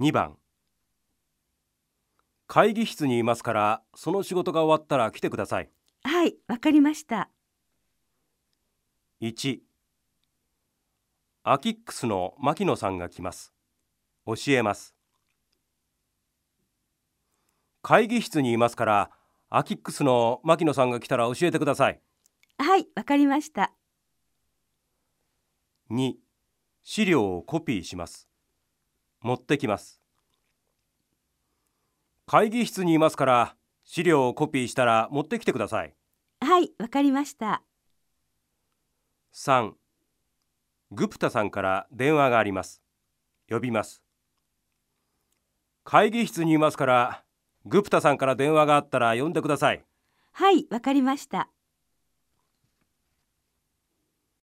2番。会議室にいますからその仕事が終わったら来てください。はい、わかりました。1アキックスの牧野さんが来ます。教えます。会議室にいますからアキックスの牧野さんが来たら教えてください。はい、わかりました。2資料をコピーします持ってきます。会議室にいますから資料をコピーしたら持ってきてください。はい、わかりました。3グプタさんから電話があります。呼びます。会議室にいますからグプタさんから電話があったら呼んでください。はい、わかりました。